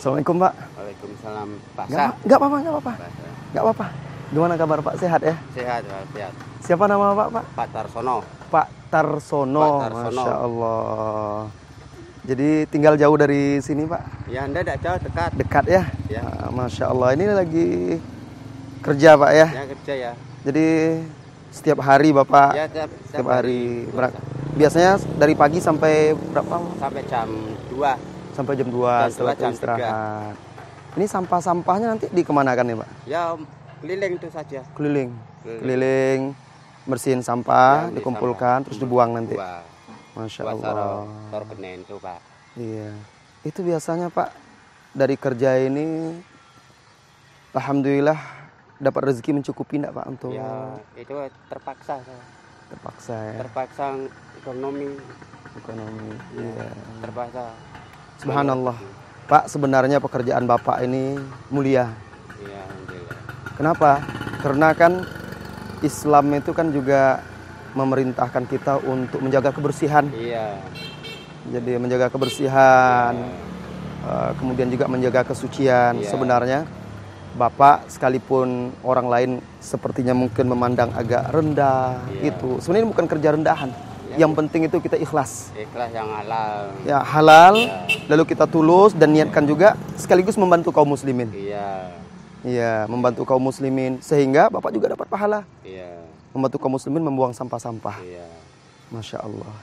Assalamualaikum Pak. Waalaikumsalam. Pak nggak apa-apa, nggak apa-apa. Nggak apa-apa. Gimana kabar Pak? Sehat ya? Sehat, sehat. Siapa nama Pak Pak? Pak Tarsono. Pak Tarsono. Pak Tarsono. Masya Allah. Jadi tinggal jauh dari sini Pak? Ya, Anda tidak jauh dekat. Dekat ya? Ya. Ah, Masya Allah. Ini lagi kerja Pak ya? Ya kerja ya. Jadi setiap hari Bapak? Ya, tiap, setiap hari. Berak- Biasanya dari pagi sampai berapa? sampai jam 2. Sampai jam 2 Jam setelah jam istirahat. Ini sampah-sampahnya nanti dikemanakan nih Pak? Ya, keliling itu saja. Keliling. Keliling. Keliling, bersihin sampah, Ya, dikumpulkan, sampah. terus dibuang nanti. Dua. Masya Allah. genen itu, Pak. Iya. Itu biasanya Pak dari kerja ini, alhamdulillah dapat rezeki mencukupi enggak Pak untuk Ya, itu terpaksa saya. terpaksa ya Terpaksa ekonomi, ekonomi. ya, Iya. terpaksa. Subhanallah. Pak sebenarnya pekerjaan Bapak ini mulia. Iya, alhamdulillah. Kenapa? Karena kan Islam itu kan juga memerintahkan kita untuk menjaga kebersihan. Iya. Jadi menjaga kebersihan, Iya. eh, kemudian juga menjaga kesucian. Iya. Sebenarnya Bapak sekalipun orang lain sepertinya mungkin memandang agak rendah Iya. gitu. Sebenarnya ini bukan kerja rendahan. Yang penting itu kita ikhlas. Ikhlas yang halal. Ya halal, Iya. lalu kita tulus dan niatkan juga sekaligus membantu kaum muslimin. Iya. Iya, membantu kaum muslimin sehingga Bapak juga dapat pahala Iya. membantu kaum muslimin membuang sampah-sampah. Iya. Masya Allah.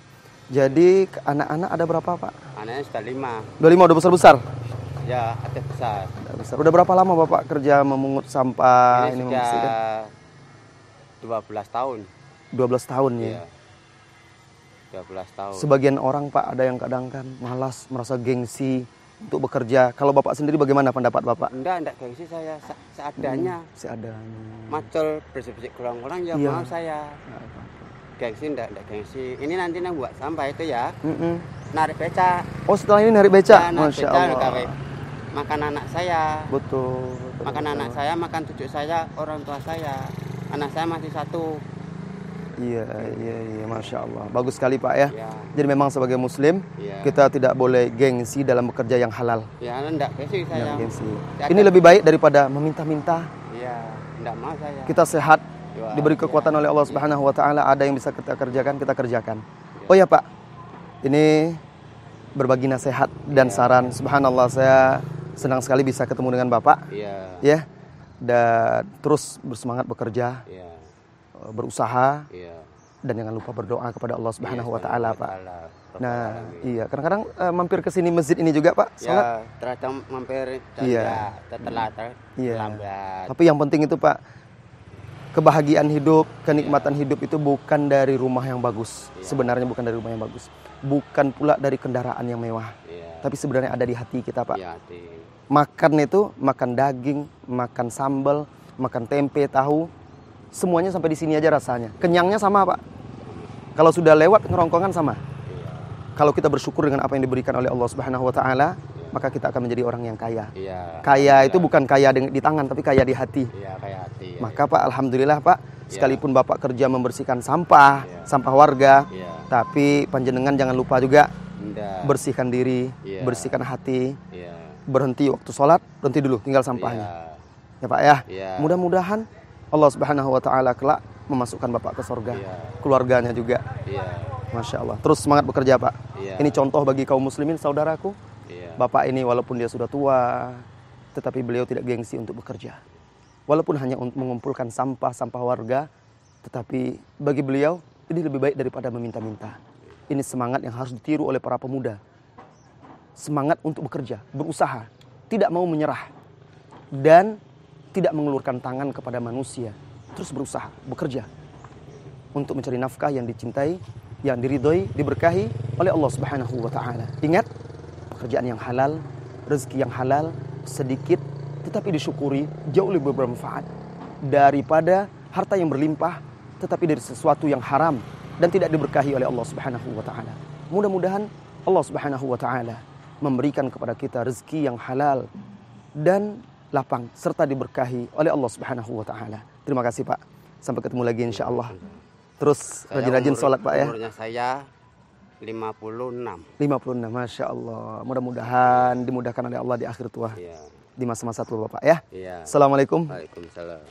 Jadi anak-anak ada berapa Pak? Anaknya sudah lima. Udah lima, udah besar-besar? Ya, ada besar. Udah besar. Udah berapa lama Bapak kerja memungut sampah, ini, ini membersihkan? sudah 12 tahun. 12 tahun ya. Iya. 12 tahun. Sebagian orang Pak ada yang kadang kan malas, merasa gengsi untuk bekerja. Kalau Bapak sendiri bagaimana pendapat Bapak? enggak, enggak gengsi saya se- seadanya. Seadanya. Macul bersih-bersih kurang-kurang ya Iya. mau saya. Gengsi enggak, enggak gengsi. Ini nanti yang buat sampah itu ya, Mm-mm. narik beca. Oh setelah ini narik beca? Ya, narik Masya beca, Allah. gawe Makan anak saya. Betul. betul, Makan betul. anak saya, makan cucu saya, orang tua saya. Anak saya masih satu. Iya, iya, iya, masya Allah. Bagus sekali Pak ya. Ya, Jadi memang sebagai Muslim ya. kita tidak boleh gengsi dalam bekerja yang halal. Ya, enggak gengsi saya. Tidak gengsi. Ya, Ini lebih baik daripada meminta-minta. Iya, enggak mau saya. Kita sehat, Ya, diberi kekuatan oleh Allah Subhanahu wa taala, ada yang bisa kita kerjakan, kita kerjakan. Oh ya, Pak. Ini berbagi nasihat dan Iya. saran. Subhanallah saya senang sekali bisa ketemu dengan Bapak Iya, ya. Dan terus bersemangat bekerja, iya, berusaha iya. dan jangan lupa berdoa kepada Allah Subhanahu wa Iya, taala, Subhanahu Pak. wa ta'ala. Rabbal Nah, iya, kadang-kadang eh, mampir ke sini masjid ini juga, Pak. Salat. ya ternyata mampir Iya. ya Iya. terlambat Tapi yang penting itu Pak, kebahagiaan hidup, kenikmatan hidup itu bukan dari rumah yang bagus. Iya. Sebenarnya bukan dari rumah yang bagus. Bukan pula dari kendaraan yang mewah. Iya. Tapi sebenarnya ada di hati kita Pak. Iya, hati. Makan itu, makan daging, makan sambal, makan tempe, tahu. Semuanya sampai di sini aja rasanya. Kenyangnya sama Pak. Kalau sudah lewat ngerongkongan sama. Iya. Kalau kita bersyukur dengan apa yang diberikan oleh Allah Subhanahu wa taala, maka kita akan menjadi orang yang kaya. Iya. Kaya itu bukan kaya di tangan tapi kaya di hati. Iya, kayak hati. ya. Maka Pak, alhamdulillah Pak, Iya. sekalipun Bapak kerja membersihkan sampah, Iya. sampah warga, Iya. tapi panjenengan jangan lupa juga Enggak. bersihkan diri, Iya. bersihkan hati, Iya. berhenti waktu sholat, berhenti dulu, tinggal sampahnya. Iya. Ya Pak ya. Iya. Mudah-mudahan Allah Subhanahu wa taala kelak memasukkan Bapak ke sorga, Iya. keluarganya juga. Iya. Masya Allah. Terus semangat bekerja Pak. Iya. Ini contoh bagi kaum muslimin saudaraku. Iya. Bapak ini walaupun dia sudah tua, tetapi beliau tidak gengsi untuk bekerja. Walaupun hanya untuk mengumpulkan sampah-sampah warga, tetapi bagi beliau ini lebih baik daripada meminta-minta. Ini semangat yang harus ditiru oleh para pemuda. Semangat untuk bekerja, berusaha, tidak mau menyerah, dan tidak mengelurkan tangan kepada manusia. Terus berusaha, bekerja untuk mencari nafkah yang dicintai, yang diridhoi, diberkahi oleh Allah Subhanahu wa taala. Ingat, pekerjaan yang halal, rezeki yang halal, sedikit tetapi disyukuri jauh lebih bermanfaat daripada harta yang berlimpah tetapi dari sesuatu yang haram dan tidak diberkahi oleh Allah Subhanahu wa taala. Mudah-mudahan Allah Subhanahu wa taala memberikan kepada kita rezeki yang halal dan lapang serta diberkahi oleh Allah Subhanahu wa taala. Terima kasih Pak. Sampai ketemu lagi insya Allah. Terus rajin-rajin sholat Pak ya. Umurnya saya 56. 56, Masya Allah. Mudah-mudahan dimudahkan oleh Allah di akhir tua. Iya. Di masa-masa tua Bapak ya. Iya. Assalamualaikum. Waalaikumsalam.